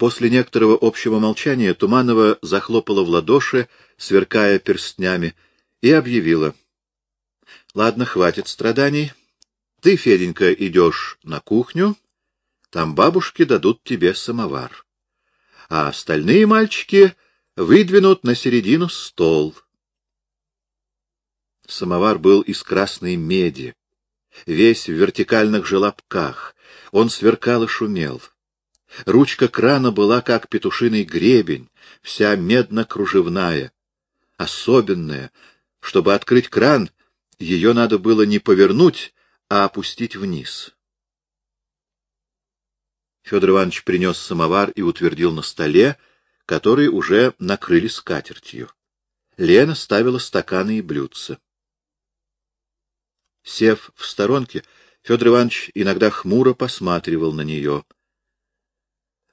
После некоторого общего молчания Туманова захлопала в ладоши, сверкая перстнями, и объявила. — Ладно, хватит страданий. Ты, Феденька, идешь на кухню, там бабушки дадут тебе самовар. А остальные мальчики выдвинут на середину стол. Самовар был из красной меди, весь в вертикальных желобках. Он сверкал и шумел. Ручка крана была как петушиный гребень, вся медно-кружевная. Особенная. Чтобы открыть кран, ее надо было не повернуть, а опустить вниз. Федор Иванович принес самовар и утвердил на столе, который уже накрыли скатертью. Лена ставила стаканы и блюдца. Сев в сторонке, Федор Иванович иногда хмуро посматривал на нее —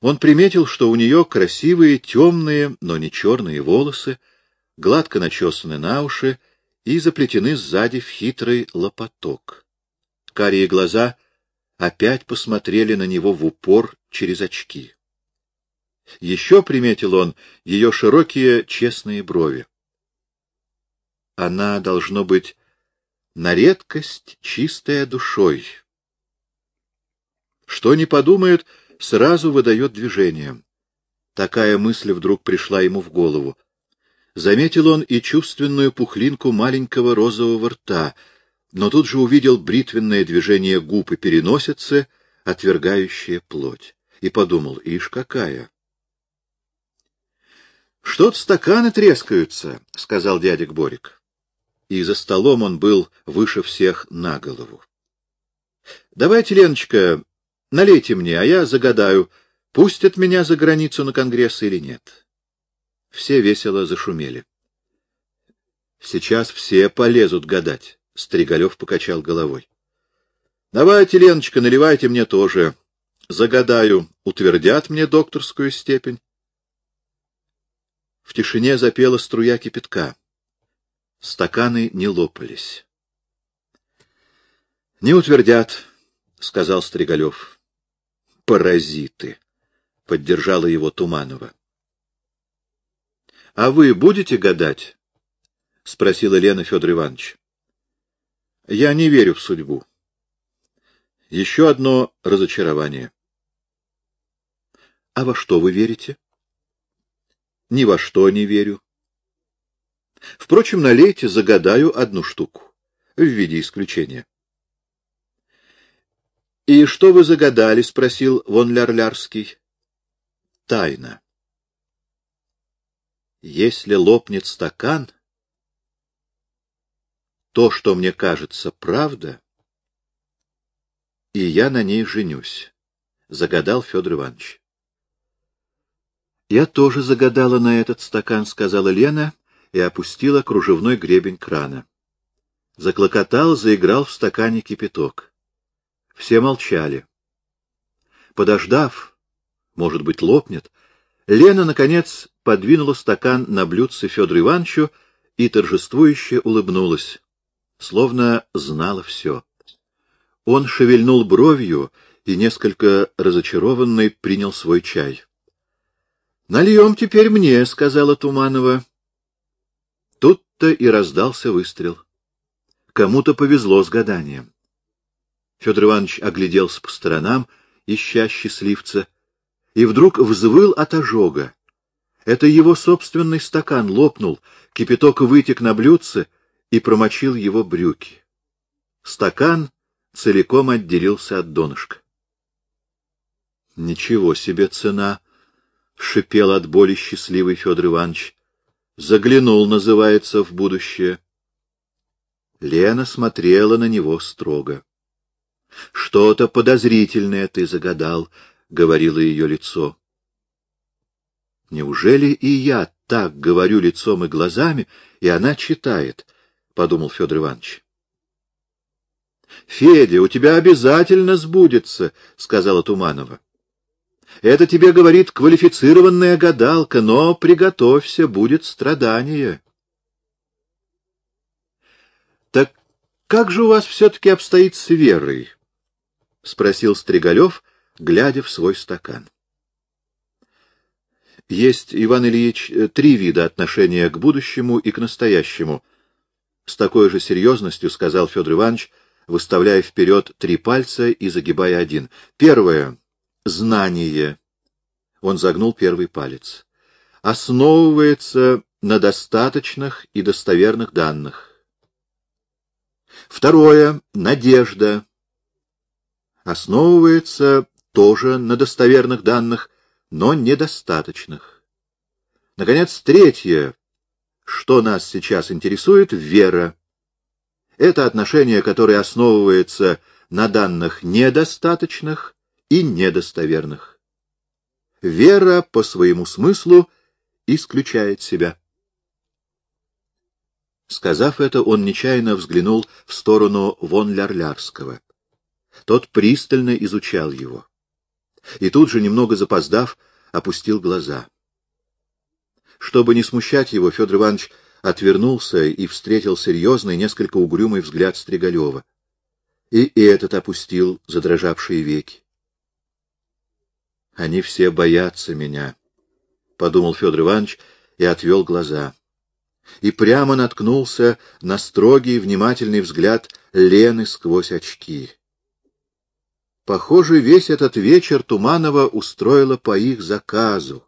он приметил, что у нее красивые темные, но не черные волосы, гладко начесаны на уши и заплетены сзади в хитрый лопоток. Карие глаза опять посмотрели на него в упор через очки. Еще приметил он ее широкие честные брови. Она, должно быть, на редкость чистая душой. Что не подумают, сразу выдает движение. Такая мысль вдруг пришла ему в голову. Заметил он и чувственную пухлинку маленького розового рта, но тут же увидел бритвенное движение губ и переносицы, отвергающее плоть, и подумал, ишь какая! — Что-то стаканы трескаются, — сказал дядик Борик. И за столом он был выше всех на голову. — Давайте, Леночка, Налейте мне, а я загадаю, пустят меня за границу на конгресс или нет. Все весело зашумели. Сейчас все полезут гадать. Стригалев покачал головой. Давайте, Леночка, наливайте мне тоже. Загадаю, утвердят мне докторскую степень. В тишине запела струя кипятка. Стаканы не лопались. — Не утвердят, — сказал Стригалев паразиты, — поддержала его Туманова. — А вы будете гадать? — спросила Лена Федор Иванович. — Я не верю в судьбу. Еще одно разочарование. — А во что вы верите? — Ни во что не верю. Впрочем, налейте, загадаю одну штуку, в виде исключения. — «И что вы загадали?» — спросил вон Лярлярский. «Тайна. Если лопнет стакан, то, что мне кажется, правда, и я на ней женюсь», — загадал Федор Иванович. «Я тоже загадала на этот стакан», — сказала Лена и опустила кружевной гребень крана. Заклокотал, заиграл в стакане кипяток. Все молчали. Подождав, может быть, лопнет, Лена, наконец, подвинула стакан на блюдце Федору Ивановичу и торжествующе улыбнулась, словно знала все. Он шевельнул бровью и, несколько разочарованный, принял свой чай. — Нальем теперь мне, — сказала Туманова. Тут-то и раздался выстрел. Кому-то повезло с гаданием. Федор Иванович огляделся по сторонам, ища счастливца, и вдруг взвыл от ожога. Это его собственный стакан лопнул, кипяток вытек на блюдце и промочил его брюки. Стакан целиком отделился от донышка. — Ничего себе цена! — шипел от боли счастливый Федор Иванович. Заглянул, называется, в будущее. Лена смотрела на него строго. — Что-то подозрительное ты загадал, — говорило ее лицо. — Неужели и я так говорю лицом и глазами, и она читает? — подумал Федор Иванович. — Федя, у тебя обязательно сбудется, — сказала Туманова. — Это тебе говорит квалифицированная гадалка, но приготовься, будет страдание. — Так как же у вас все-таки обстоит с верой? — спросил Стригалев, глядя в свой стакан. Есть, Иван Ильич, три вида отношения к будущему и к настоящему. С такой же серьезностью сказал Федор Иванович, выставляя вперед три пальца и загибая один. Первое — знание. Он загнул первый палец. Основывается на достаточных и достоверных данных. Второе — надежда. Основывается тоже на достоверных данных, но недостаточных. Наконец, третье, что нас сейчас интересует, вера. Это отношение, которое основывается на данных недостаточных и недостоверных. Вера по своему смыслу исключает себя. Сказав это, он нечаянно взглянул в сторону вон Лярлярского. Тот пристально изучал его. И тут же, немного запоздав, опустил глаза. Чтобы не смущать его, Федор Иванович отвернулся и встретил серьезный, несколько угрюмый взгляд Стригалева. И этот опустил задрожавшие веки. «Они все боятся меня», — подумал Федор Иванович и отвел глаза и прямо наткнулся на строгий, внимательный взгляд Лены сквозь очки. Похоже, весь этот вечер Туманова устроила по их заказу,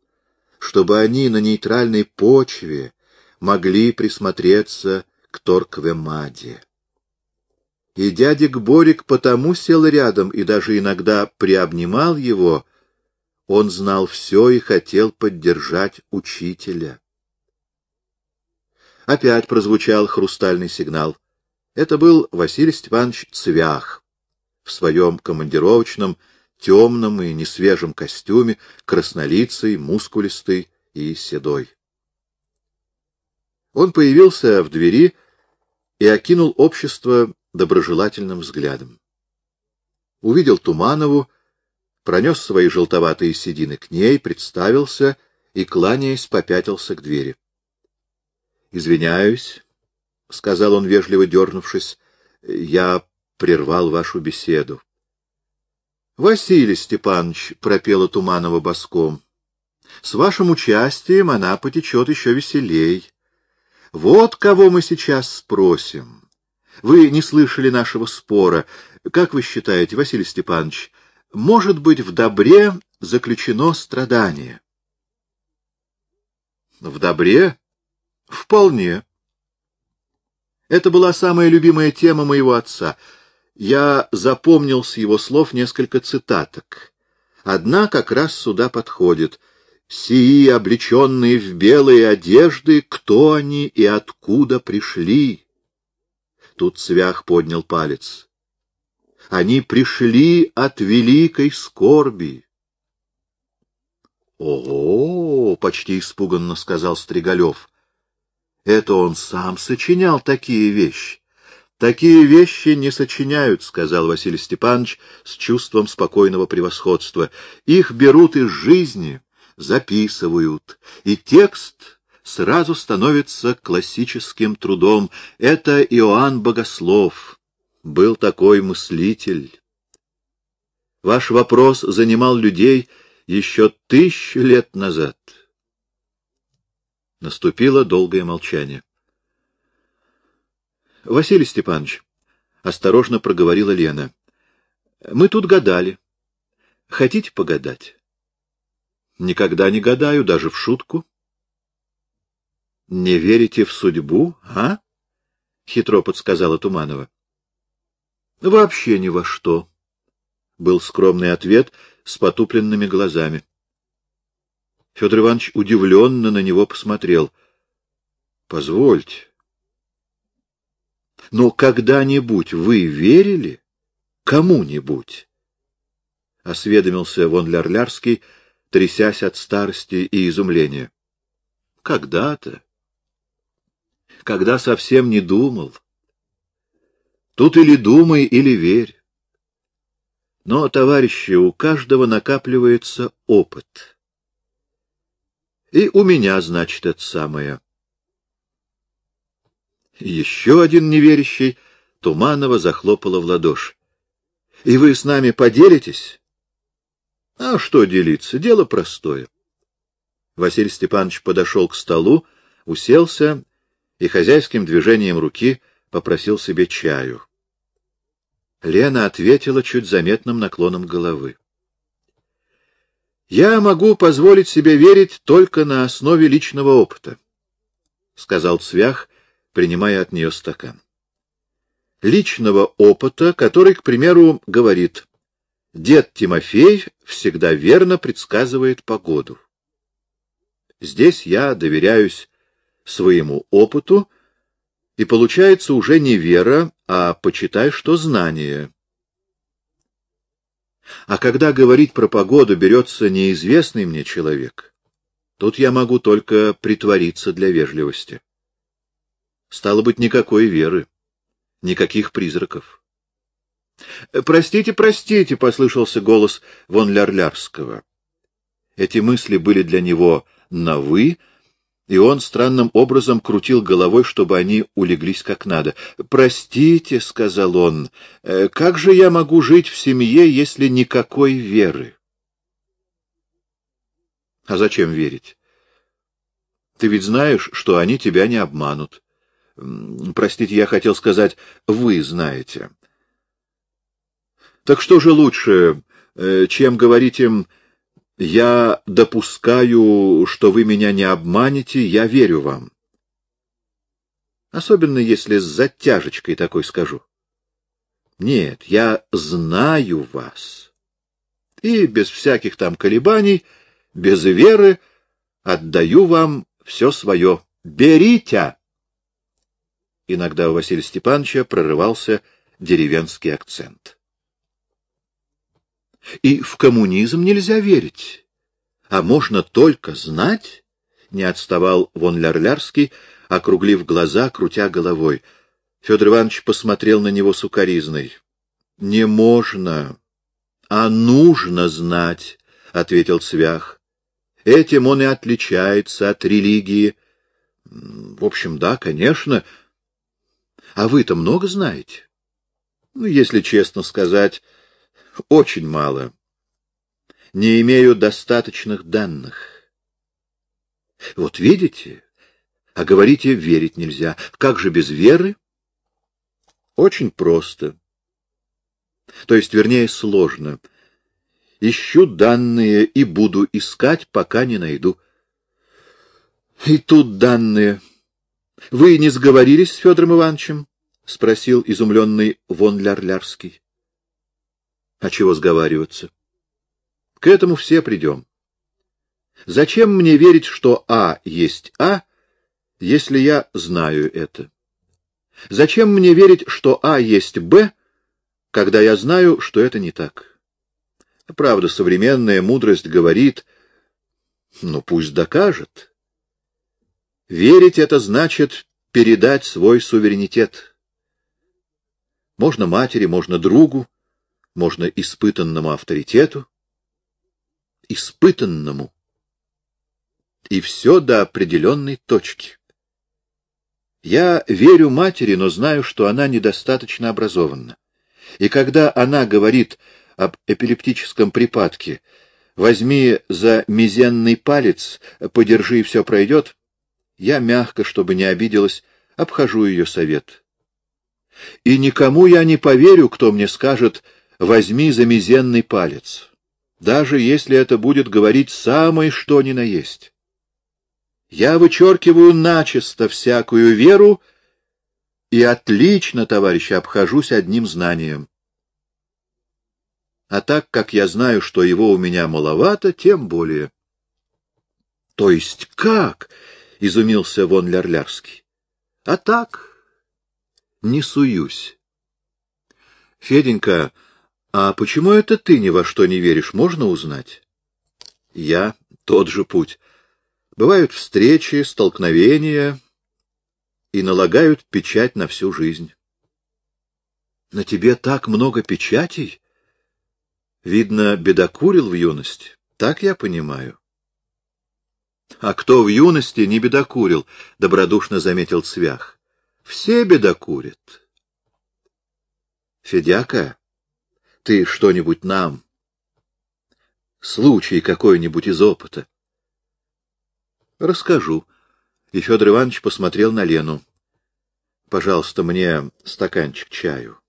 чтобы они на нейтральной почве могли присмотреться к Торквемаде. И дядик Борик потому сел рядом и даже иногда приобнимал его, он знал все и хотел поддержать учителя. Опять прозвучал хрустальный сигнал. Это был Василий Степанович Цвях в своем командировочном, темном и несвежем костюме, краснолицый, мускулистый и седой. Он появился в двери и окинул общество доброжелательным взглядом. Увидел Туманову, пронес свои желтоватые седины к ней, представился и, кланяясь, попятился к двери. — Извиняюсь, — сказал он, вежливо дернувшись, — я прервал вашу беседу. — Василий Степанович, — пропела Туманова боском, — с вашим участием она потечет еще веселей. Вот кого мы сейчас спросим. Вы не слышали нашего спора. Как вы считаете, Василий Степанович, может быть в добре заключено страдание? — В добре? Вполне. Это была самая любимая тема моего отца. Я запомнил с его слов несколько цитаток. Одна как раз сюда подходит. «Сии, облеченные в белые одежды, кто они и откуда пришли?» Тут Цвях поднял палец. «Они пришли от великой скорби». «Ого!» — почти испуганно сказал Стригалев. Это он сам сочинял такие вещи. Такие вещи не сочиняют, сказал Василий Степанович с чувством спокойного превосходства. Их берут из жизни, записывают, и текст сразу становится классическим трудом. Это Иоанн Богослов. Был такой мыслитель. Ваш вопрос занимал людей еще тысячу лет назад. Наступило долгое молчание. — Василий Степанович, — осторожно проговорила Лена, — мы тут гадали. Хотите погадать? — Никогда не гадаю, даже в шутку. — Не верите в судьбу, а? — хитро подсказала Туманова. — Вообще ни во что, — был скромный ответ с потупленными глазами. Федор Иванович удивленно на него посмотрел. — Позвольте. — Но когда-нибудь вы верили кому-нибудь? — осведомился вон Лярлярский, трясясь от старости и изумления. — Когда-то. Когда совсем не думал. Тут или думай, или верь. Но, товарищи, у каждого накапливается опыт. И у меня, значит, это самое. Еще один неверящий Туманова захлопала в ладоши. — И вы с нами поделитесь? — А что делиться? Дело простое. Василий Степанович подошел к столу, уселся и хозяйским движением руки попросил себе чаю. Лена ответила чуть заметным наклоном головы. «Я могу позволить себе верить только на основе личного опыта», — сказал Цвях, принимая от нее стакан. «Личного опыта, который, к примеру, говорит, дед Тимофей всегда верно предсказывает погоду. Здесь я доверяюсь своему опыту, и получается уже не вера, а почитай, что знание. А когда говорить про погоду берется неизвестный мне человек, тут я могу только притвориться для вежливости. Стало быть, никакой веры, никаких призраков. «Простите, простите», — послышался голос вон Лярлярского. Эти мысли были для него на «вы», и он странным образом крутил головой, чтобы они улеглись как надо. «Простите», — сказал он, «э, — «как же я могу жить в семье, если никакой веры?» «А зачем верить? Ты ведь знаешь, что они тебя не обманут. Простите, я хотел сказать, вы знаете. Так что же лучше, э, чем говорить им я допускаю, что вы меня не обманете, я верю вам. Особенно если с затяжечкой такой скажу. Нет, я знаю вас. И без всяких там колебаний, без веры отдаю вам все свое. Берите! Иногда у Василия Степановича прорывался деревенский акцент. И в коммунизм нельзя верить. А можно только знать, — не отставал вон Лярлярский, округлив глаза, крутя головой. Федор Иванович посмотрел на него сукоризной. — Не можно, а нужно знать, — ответил Цвях. — Этим он и отличается от религии. — В общем, да, конечно. А вы-то много знаете? — Ну, если честно сказать, очень мало. Не имею достаточных данных. Вот видите? А говорите, верить нельзя. Как же без веры? Очень просто. То есть, вернее, сложно. Ищу данные и буду искать, пока не найду. И тут данные. Вы не сговорились с Федором Ивановичем? — спросил изумленный Вон Лярлярский. А чего сговариваться? К этому все придем. Зачем мне верить, что А есть А, если я знаю это? Зачем мне верить, что А есть Б, когда я знаю, что это не так? Правда, современная мудрость говорит, ну пусть докажет. Верить — это значит передать свой суверенитет. Можно матери, можно другу, можно испытанному авторитету, испытанному. И все до определенной точки. Я верю матери, но знаю, что она недостаточно образована. И когда она говорит об эпилептическом припадке, возьми за мизенный палец, подержи, и все пройдет, я мягко, чтобы не обиделась, обхожу ее совет. И никому я не поверю, кто мне скажет — возьми за мизенный палец, даже если это будет говорить самое что ни на есть. Я вычеркиваю начисто всякую веру и отлично, товарищи, обхожусь одним знанием. А так как я знаю, что его у меня маловато, тем более. — То есть как? — изумился вон Лярлярский. — А так, не суюсь. — Феденька, а почему это ты ни во что не веришь, можно узнать? Я тот же путь. Бывают встречи, столкновения и налагают печать на всю жизнь. На тебе так много печатей? Видно, бедокурил в юности, так я понимаю. А кто в юности не бедокурил, добродушно заметил Цвях. Все бедокурят. Федяка, ты что-нибудь нам? Случай какой-нибудь из опыта? — Расскажу. И Федор Иванович посмотрел на Лену. — Пожалуйста, мне стаканчик чаю.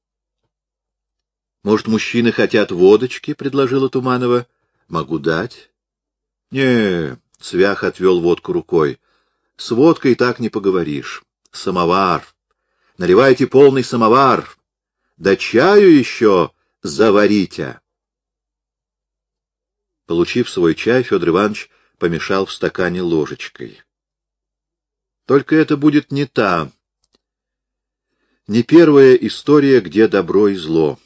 — Может, мужчины хотят водочки? — предложила Туманова. — Могу дать. — Не, — Цвях отвел водку рукой. — С водкой так не поговоришь. Самовар. Наливайте полный самовар. Да чаю еще заварите. Получив свой чай, Федор Иванович помешал в стакане ложечкой. Только это будет не та, не первая история, где добро и зло.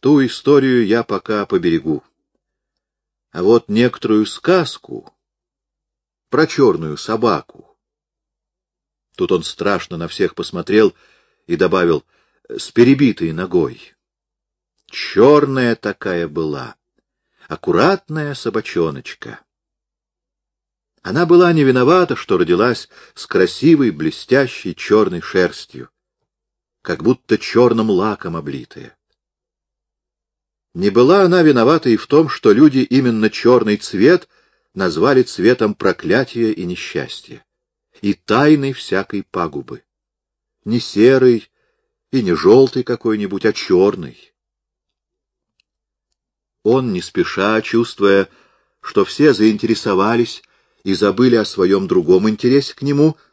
Ту историю я пока поберегу. А вот некоторую сказку про черную собаку. Тут он страшно на всех посмотрел и добавил с перебитой ногой. Черная такая была, аккуратная собачоночка. Она была не виновата, что родилась с красивой, блестящей черной шерстью как будто черным лаком облитая. Не была она виновата и в том, что люди именно черный цвет назвали цветом проклятия и несчастья, и тайной всякой пагубы. Не серый и не желтый какой-нибудь, а черный. Он, не спеша, чувствуя, что все заинтересовались и забыли о своем другом интересе к нему, —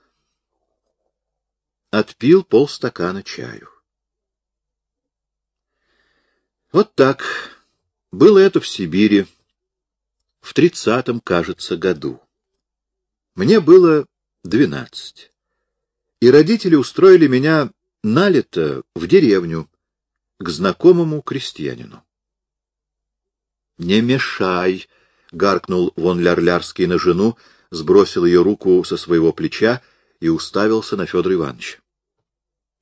отпил полстакана чаю. Вот так. Было это в Сибири, в тридцатом, кажется, году. Мне было двенадцать. И родители устроили меня на лето в деревню к знакомому крестьянину. — Не мешай! — гаркнул вон Лярлярский на жену, сбросил ее руку со своего плеча и уставился на Федора Ивановича.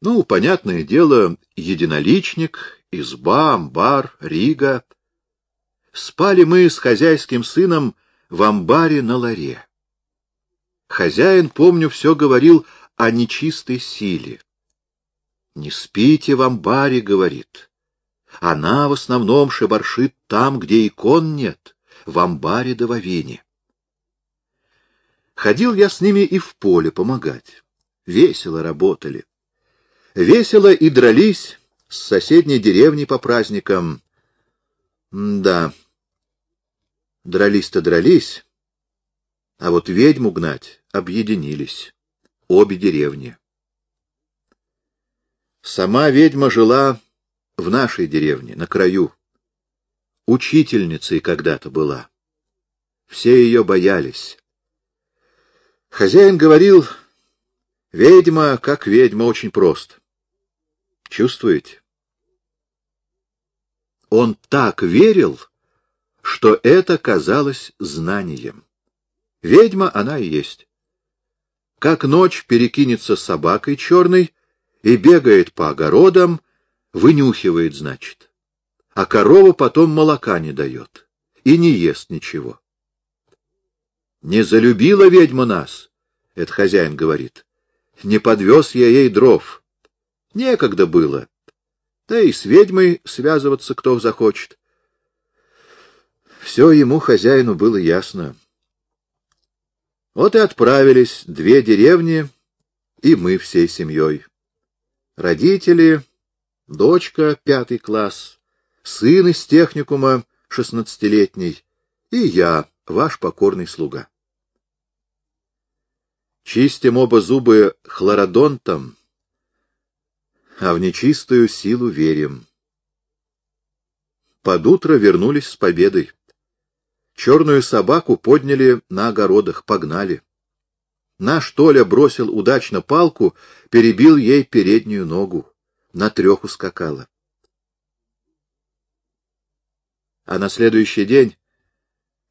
Ну, понятное дело, единоличник, изба, амбар, Рига. Спали мы с хозяйским сыном в амбаре на ларе. Хозяин, помню, все говорил о нечистой силе. «Не спите в амбаре», — говорит. «Она в основном шебаршит там, где икон нет, в амбаре да в авине». Ходил я с ними и в поле помогать. Весело работали. Весело и дрались с соседней деревней по праздникам. Да, дрались-то дрались, а вот ведьму гнать объединились. Обе деревни. Сама ведьма жила в нашей деревне, на краю. Учительницей когда-то была. Все ее боялись. Хозяин говорил, ведьма, как ведьма, очень прост. Чувствуете? Он так верил, что это казалось знанием. Ведьма она и есть. Как ночь перекинется собакой черной и бегает по огородам, вынюхивает, значит. А корова потом молока не дает и не ест ничего. Не залюбила ведьма нас, это хозяин говорит. Не подвез я ей дров. Некогда было. Да и с ведьмой связываться кто захочет. Все ему, хозяину, было ясно. Вот и отправились две деревни, и мы всей семьей. Родители, дочка, пятый класс, сын из техникума, шестнадцатилетний, и я, ваш покорный слуга. Чистим оба зубы хлородонтом, а в нечистую силу верим. Под утро вернулись с победой. Черную собаку подняли на огородах, погнали. Наш Толя бросил удачно палку, перебил ей переднюю ногу. На трех ускакала. А на следующий день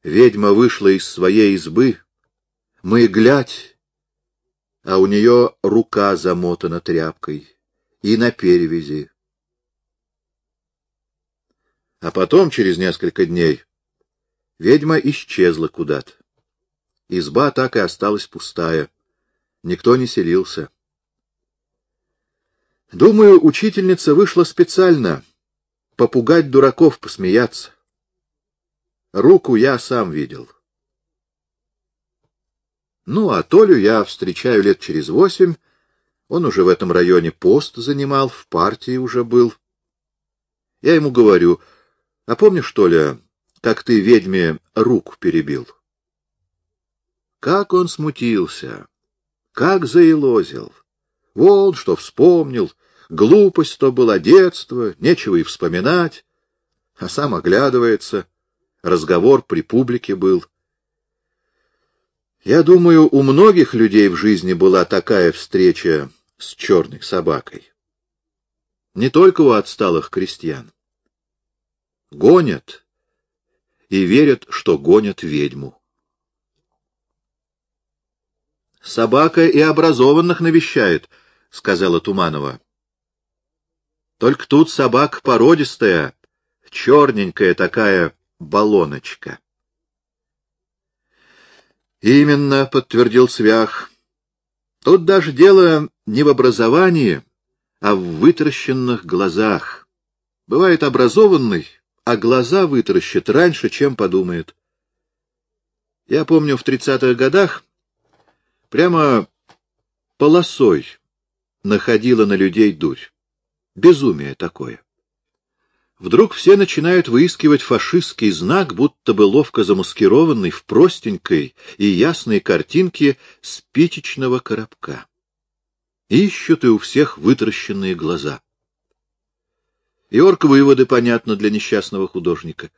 ведьма вышла из своей избы. Мы глядь, а у нее рука замотана тряпкой и на перевязи. А потом, через несколько дней, ведьма исчезла куда-то. Изба так и осталась пустая. Никто не селился. Думаю, учительница вышла специально попугать дураков, посмеяться. Руку я сам видел. Ну, а Толю я встречаю лет через восемь. Он уже в этом районе пост занимал, в партии уже был. Я ему говорю, а помнишь, Толя, как ты ведьме руку перебил? Как он смутился, как заилозил. Вон что вспомнил, глупость то была детство, нечего и вспоминать. А сам оглядывается, разговор при публике был — я думаю, у многих людей в жизни была такая встреча с черной собакой. Не только у отсталых крестьян. Гонят и верят, что гонят ведьму. «Собака и образованных навещает», — сказала Туманова. «Только тут собака породистая, черненькая такая баллоночка». Именно, подтвердил Свях. Тут даже дело не в образовании, а в вытаращенных глазах. Бывает образованный, а глаза вытаращит раньше, чем подумает. Я помню, в тридцатых годах прямо полосой находила на людей дурь. Безумие такое. Вдруг все начинают выискивать фашистский знак, будто бы ловко замаскированный в простенькой и ясной картинке спичечного коробка. Ищут и у всех вытаращенные глаза. И орг-выводы, понятно, для несчастного художника.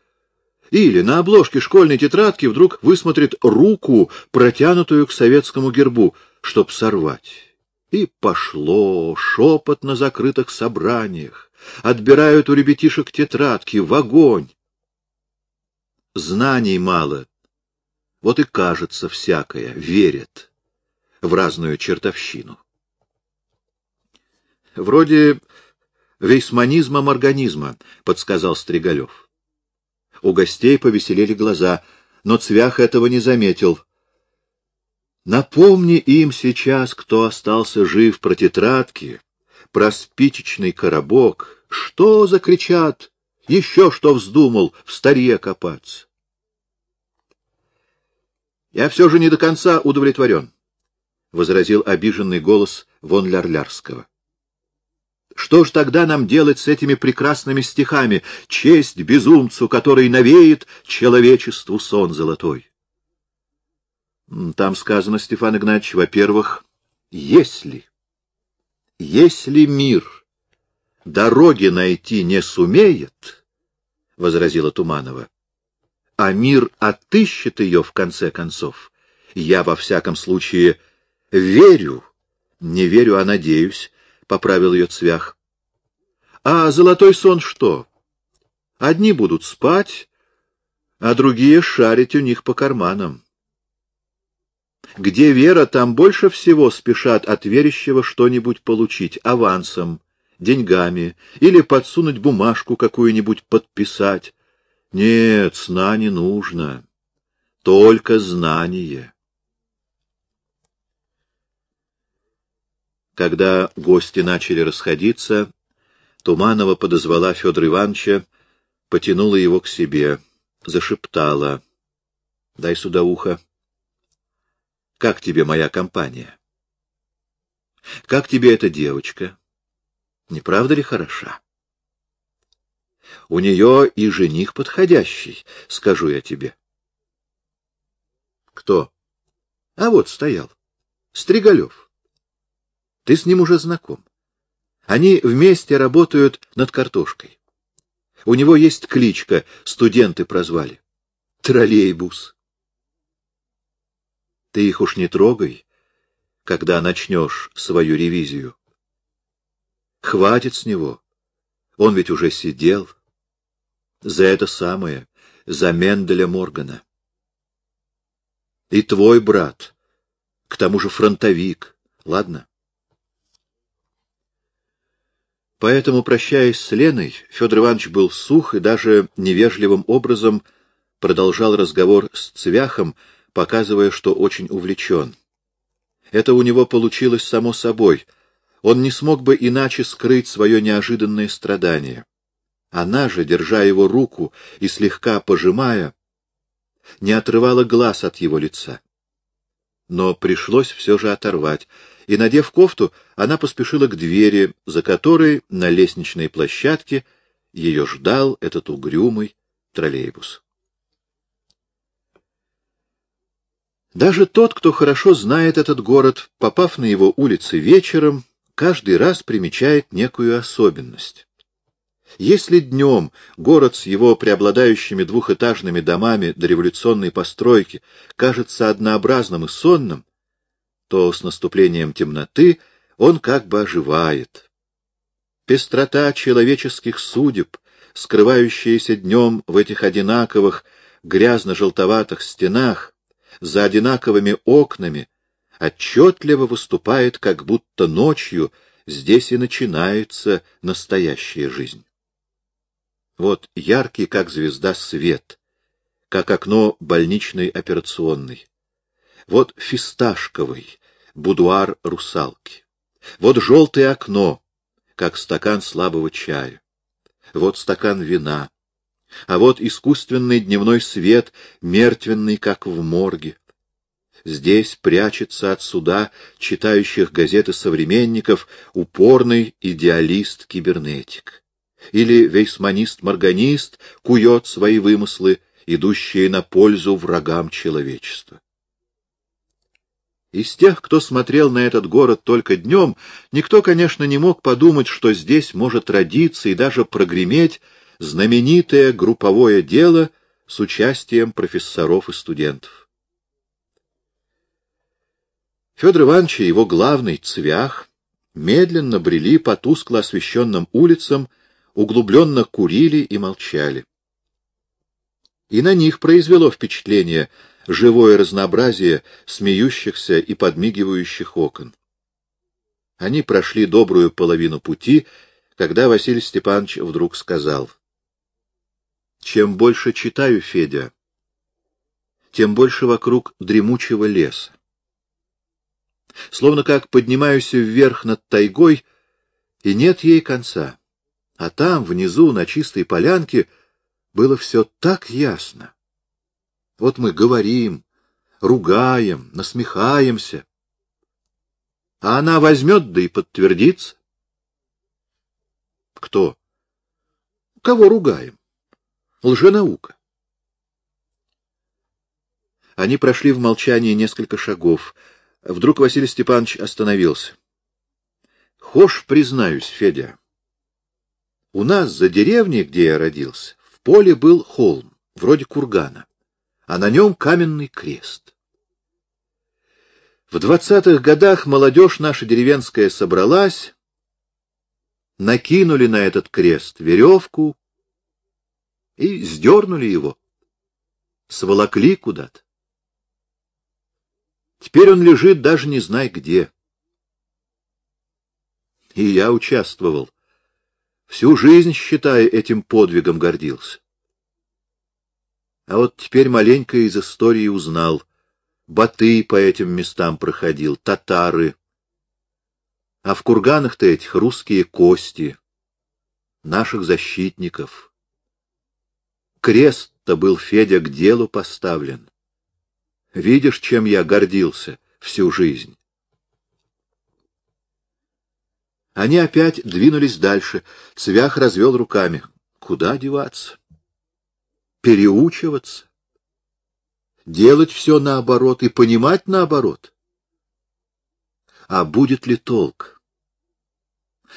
Или на обложке школьной тетрадки вдруг высмотрит руку, протянутую к советскому гербу, чтоб сорвать. И пошло шепот на закрытых собраниях отбирают у ребятишек тетрадки в огонь. Знаний мало, вот и кажется всякое, верят в разную чертовщину. Вроде вейсманизма организма, подсказал Стригалев. У гостей повеселели глаза, но Цвях этого не заметил. Напомни им сейчас, кто остался жив про тетрадки, про спичечный коробок. Что закричат? Еще что вздумал в старье копаться? Я все же не до конца удовлетворен, — возразил обиженный голос вон Лярлярского. Что ж тогда нам делать с этими прекрасными стихами «Честь безумцу, который навеет человечеству сон золотой»? Там сказано, Стефан Игнатьевич, во-первых, «если». Если мир дороги найти не сумеет, — возразила Туманова, — а мир отыщет ее в конце концов, я во всяком случае верю, не верю, а надеюсь, — поправил ее Цвях. А золотой сон что? Одни будут спать, а другие шарить у них по карманам. Где вера, там больше всего спешат от верящего что-нибудь получить авансом, деньгами или подсунуть бумажку какую-нибудь подписать. Нет, сна не нужно. Только знание. Когда гости начали расходиться, Туманова подозвала Федора Ивановича, потянула его к себе, зашептала. — Дай сюда ухо. Как тебе моя компания? Как тебе эта девочка? Не правда ли хороша? У нее и жених подходящий, скажу я тебе. Кто? А вот стоял. Стригалев. Ты с ним уже знаком. Они вместе работают над картошкой. У него есть кличка, студенты прозвали. Троллейбус. Ты их уж не трогай, когда начнешь свою ревизию. Хватит с него. Он ведь уже сидел. За это самое, за Менделя Моргана. И твой брат, к тому же фронтовик, ладно? Поэтому, прощаясь с Леной, Федор Иванович был сух и даже невежливым образом продолжал разговор с Цвяхом, показывая, что очень увлечен. Это у него получилось само собой. Он не смог бы иначе скрыть свое неожиданное страдание. Она же, держа его руку и слегка пожимая, не отрывала глаз от его лица. но пришлось все же оторвать, и, надев кофту, она поспешила к двери, за которой на лестничной площадке ее ждал этот угрюмый троллейбус. Даже тот, кто хорошо знает этот город, попав на его улицы вечером, каждый раз примечает некую особенность. Если днем город с его преобладающими двухэтажными домами до революционной постройки кажется однообразным и сонным, то с наступлением темноты он как бы оживает. Пестрота человеческих судеб, скрывающаяся днем в этих одинаковых грязно-желтоватых стенах, за одинаковыми окнами, отчетливо выступает, как будто ночью здесь и начинается настоящая жизнь. Вот яркий, как звезда, свет, как окно больничной операционной. Вот фисташковый, будуар русалки. Вот желтое окно, как стакан слабого чая. Вот стакан вина. А вот искусственный дневной свет, мертвенный, как в морге. Здесь прячется от суда читающих газеты современников упорный идеалист-кибернетик. Или вейсманист-морганист кует свои вымыслы, идущие на пользу врагам человечества. Из тех, кто смотрел на этот город только днем, никто, конечно, не мог подумать, что здесь может родиться и даже прогреметь знаменитое групповое дело с участием профессоров и студентов. Федор Иванович и его главный цвях медленно брели по тускло освещенным улицам, углубленно курили и молчали. И на них произвело впечатление — живое разнообразие смеющихся и подмигивающих окон. Они прошли добрую половину пути, когда Василий Степанович вдруг сказал. — Чем больше читаю, Федя, тем больше вокруг дремучего леса. Словно как поднимаюсь вверх над тайгой, и нет ей конца. А там, внизу, на чистой полянке, было все так ясно. Вот мы говорим, ругаем, насмехаемся. А она возьмет, да и подтвердится. Кто? Кого ругаем? Лженаука. Они прошли в молчании несколько шагов. Вдруг Василий Степанович остановился. — Хошь, признаюсь, Федя, у нас за деревней, где я родился, в поле был холм, вроде кургана а на нем каменный крест. В двадцатых годах молодежь наша деревенская собралась, накинули на этот крест веревку и сдернули его, сволокли куда-то. Теперь он лежит даже не знай где. И я участвовал. Всю жизнь, считая этим подвигом, гордился. А вот теперь маленько из истории узнал. Баты по этим местам проходил, татары. А в курганах-то этих русские кости, наших защитников. Крест-то был, Федя, к делу поставлен. Видишь, чем я гордился всю жизнь. Они опять двинулись дальше. Цвях развел руками. Куда деваться? переучиваться, делать все наоборот и понимать наоборот. А будет ли толк?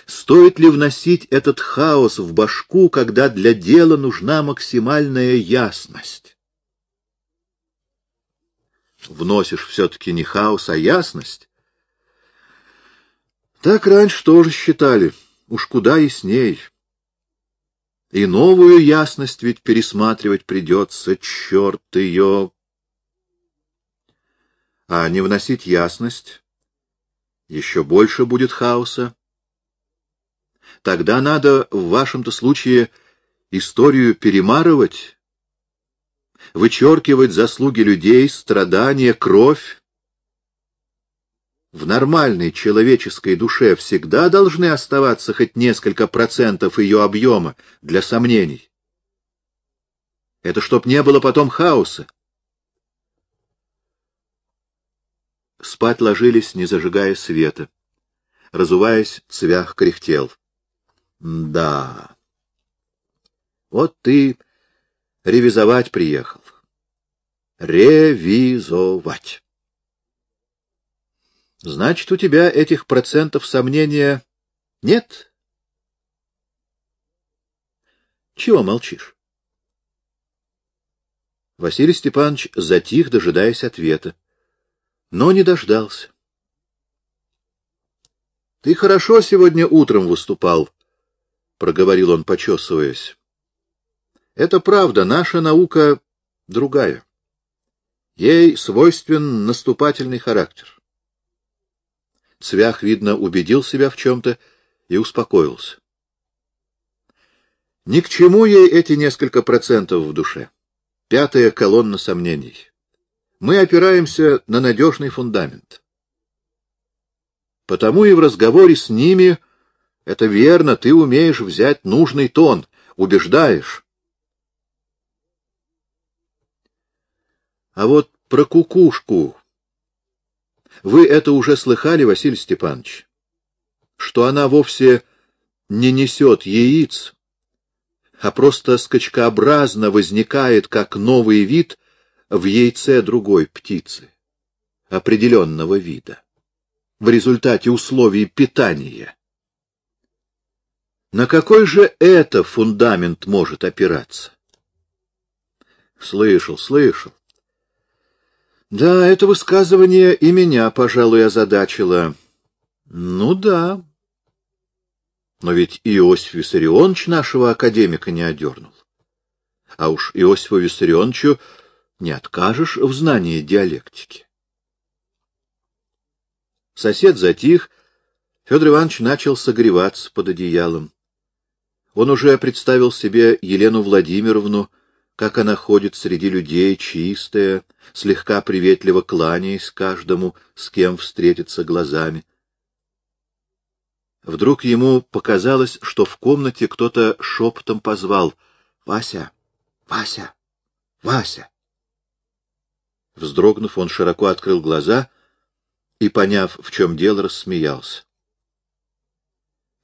Стоит ли вносить этот хаос в башку, когда для дела нужна максимальная ясность? Вносишь все-таки не хаос, а ясность. Так раньше тоже считали, уж куда ясней. И новую ясность ведь пересматривать придется, черт ее. А не вносить ясность, еще больше будет хаоса. Тогда надо в вашем-то случае историю перемарывать, вычеркивать заслуги людей, страдания, кровь, в нормальной человеческой душе всегда должны оставаться хоть несколько процентов ее объема для сомнений. Это чтоб не было потом хаоса. Спать ложились, не зажигая света. Разуваясь, цвях кряхтел. Да. Вот ты ревизовать приехал. Ревизовать. Значит, у тебя этих процентов сомнения нет? Чего молчишь? Василий Степанович затих, дожидаясь ответа, но не дождался. — Ты хорошо сегодня утром выступал, — проговорил он, почесываясь. — Это правда, наша наука другая. Ей свойствен наступательный характер. Цвях, видно, убедил себя в чем-то и успокоился. Ни к чему ей эти несколько процентов в душе. Пятая колонна сомнений. Мы опираемся на надежный фундамент. Потому и в разговоре с ними, это верно, ты умеешь взять нужный тон, убеждаешь. А вот про кукушку вы это уже слыхали, Василий Степанович? Что она вовсе не несет яиц, а просто скачкообразно возникает как новый вид в яйце другой птицы, определенного вида, в результате условий питания. На какой же это фундамент может опираться? Слышал, слышал. Да, это высказывание и меня, пожалуй, озадачило. Ну да. Но ведь Иосиф Виссарионович нашего академика не одернул. А уж Иосифу Виссарионовичу не откажешь в знании диалектики. Сосед затих, Федор Иванович начал согреваться под одеялом. Он уже представил себе Елену Владимировну, как она ходит среди людей, чистая, слегка приветливо кланяясь каждому, с кем встретится глазами. Вдруг ему показалось, что в комнате кто-то шепотом позвал «Вася! Вася! Вася!». Вздрогнув, он широко открыл глаза и, поняв, в чем дело, рассмеялся.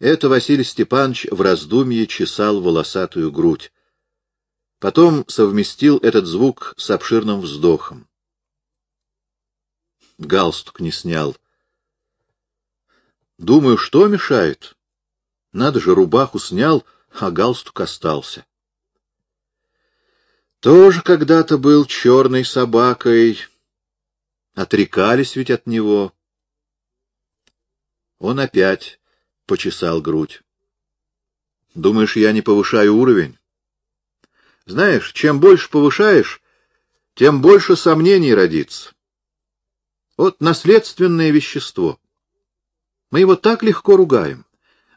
Это Василий Степанович в раздумье чесал волосатую грудь. Потом совместил этот звук с обширным вздохом. Галстук не снял. Думаю, что мешает? Надо же, рубаху снял, а галстук остался. Тоже когда-то был черной собакой. Отрекались ведь от него. Он опять почесал грудь. Думаешь, я не повышаю уровень? Знаешь, чем больше повышаешь, тем больше сомнений родится. Вот наследственное вещество. Мы его так легко ругаем.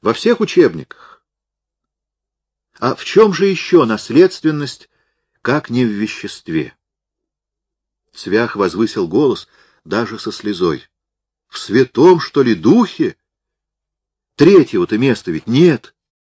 Во всех учебниках. А в чем же еще наследственность, как не в веществе? Цвях возвысил голос даже со слезой. В святом, что ли, духе? Третьего-то места ведь нет.